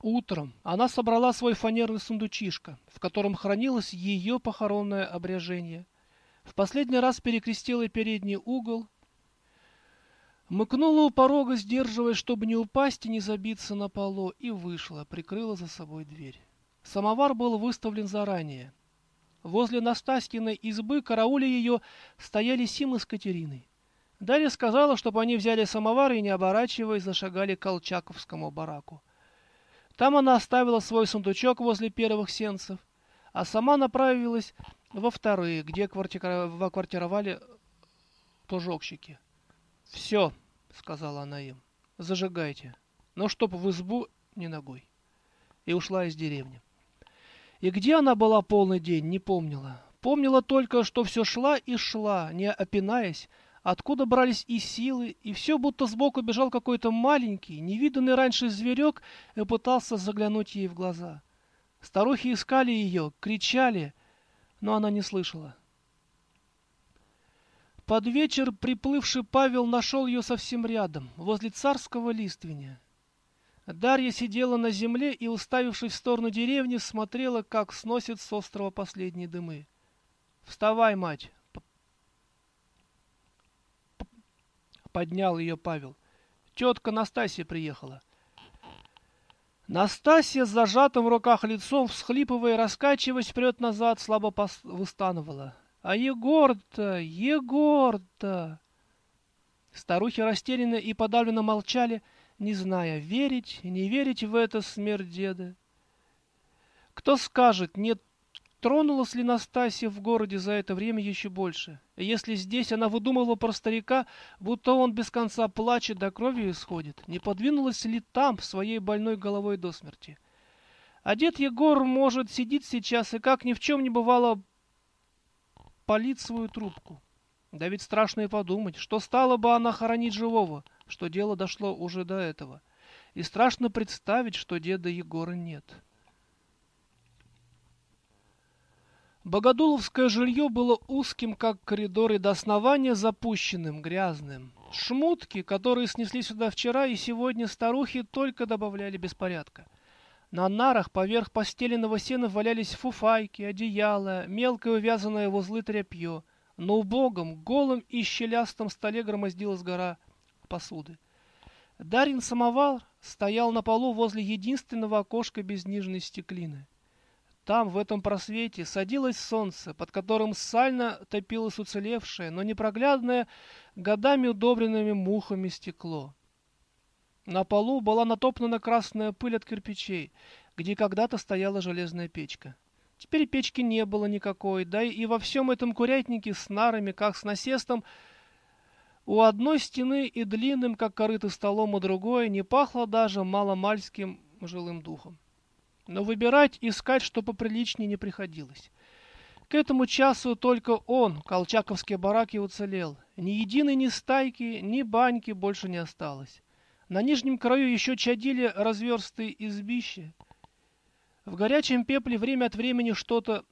Утром она собрала свой фанерный сундучишко, в котором хранилось ее похоронное обряжение. В последний раз перекрестила передний угол, мыкнула у порога, сдерживаясь, чтобы не упасть и не забиться на полу, и вышла, прикрыла за собой дверь. Самовар был выставлен заранее. Возле Настасьиной избы, карауля ее, стояли Сима с Катериной. Дарья сказала, чтобы они взяли самовар и, не оборачиваясь, зашагали к Колчаковскому бараку. Там она оставила свой сундучок возле первых сенцев, а сама направилась во вторые, где квартировали пужокщики. «Все», — сказала она им, — «зажигайте, но чтоб в избу не ногой». И ушла из деревни. И где она была полный день, не помнила. Помнила только, что все шла и шла, не опинаясь, откуда брались и силы, и все будто сбоку бежал какой-то маленький, невиданный раньше зверек и пытался заглянуть ей в глаза. Старухи искали ее, кричали, но она не слышала. Под вечер приплывший Павел нашел ее совсем рядом, возле царского лиственя. Дарья сидела на земле и, уставившись в сторону деревни, смотрела, как сносит с острова последние дымы. «Вставай, мать!» Поднял ее Павел. «Тетка Настасья приехала». Настасья с зажатым в руках лицом, всхлипывая раскачиваясь вперед-назад, слабо выстанывала. «А Егор-то! Егор-то!» Старухи растерянно и подавленно молчали, — не зная, верить, не верить в это смерть деда. Кто скажет, не тронулась ли Настасья в городе за это время еще больше? Если здесь она выдумывала про старика, будто он без конца плачет, до крови исходит, не подвинулась ли там своей больной головой до смерти? А дед Егор, может, сидит сейчас и, как ни в чем не бывало, палит свою трубку. Да ведь страшно и подумать, что стала бы она хоронить живого — что дело дошло уже до этого, и страшно представить, что деда Егора нет. Богодуловское жилье было узким, как коридор, и до основания запущенным, грязным. Шмутки, которые снесли сюда вчера и сегодня старухи, только добавляли беспорядка. На нарах поверх постеленного сена валялись фуфайки, одеяла, мелкое увязанное в узлы тряпье. На убогом, голом и щелястом столе громоздилась гора посуды. Дарин самовар стоял на полу возле единственного окошка без нижней стеклины. Там, в этом просвете, садилось солнце, под которым сально топилось уцелевшее, но непроглядное, годами удобренными мухами стекло. На полу была натоптана красная пыль от кирпичей, где когда-то стояла железная печка. Теперь печки не было никакой, да и во всем этом курятнике с нарами, как с насестом, у одной стены и длинным, как корыто столом, у другой не пахло даже маломальским жилым духом. Но выбирать, искать что поприличнее не приходилось. К этому часу только он, колчаковский барак, и уцелел. Ни единой ни стайки, ни баньки больше не осталось. На нижнем краю еще чадили разверстые избища. В горячем пепле время от времени что-то,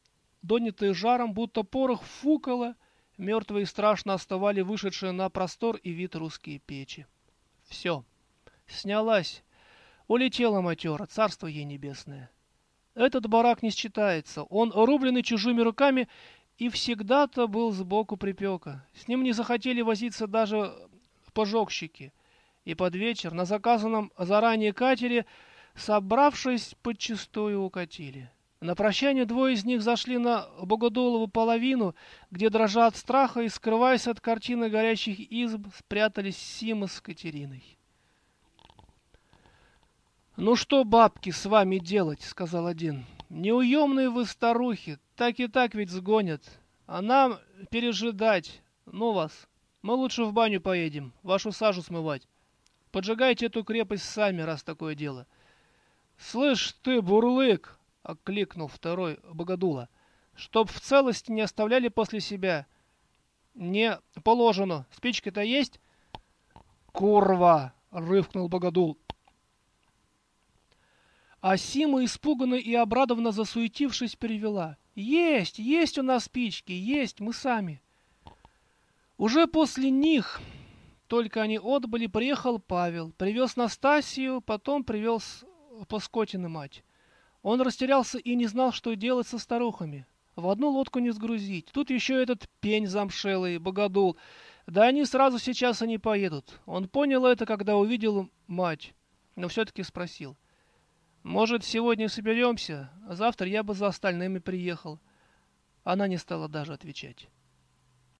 донятое жаром, будто порох фукало, Мертвые страшно оставали вышедшие на простор и вид русские печи. Все. Снялась. Улетела матера, царство ей небесное. Этот барак не считается. Он рубленный чужими руками и всегда-то был сбоку припека. С ним не захотели возиться даже пожогщики. И под вечер на заказанном заранее катере, собравшись, подчистую укатили. На прощание двое из них зашли на Богодолову половину, где, дрожа от страха и скрываясь от картины горящих изб, спрятались Сима с Катериной. «Ну что, бабки, с вами делать?» — сказал один. «Неуемные вы старухи, так и так ведь сгонят. А нам пережидать. Ну вас, мы лучше в баню поедем, вашу сажу смывать. Поджигайте эту крепость сами, раз такое дело». «Слышь ты, бурлык!» — окликнул второй богодула. «Чтоб в целости не оставляли после себя». «Не положено. Спички-то есть?» «Курва!» — рывкнул богодул. А Сима, испуганно и обрадованно засуетившись, перевела. «Есть! Есть у нас спички! Есть! Мы сами!» Уже после них, только они отбыли, приехал Павел, привез Настасью, потом привез Паскотина мать. Он растерялся и не знал, что делать со старухами. В одну лодку не сгрузить. Тут еще этот пень замшелый, богодул. Да они сразу сейчас и не поедут. Он понял это, когда увидел мать, но все-таки спросил. «Может, сегодня соберемся, а завтра я бы за остальными приехал». Она не стала даже отвечать.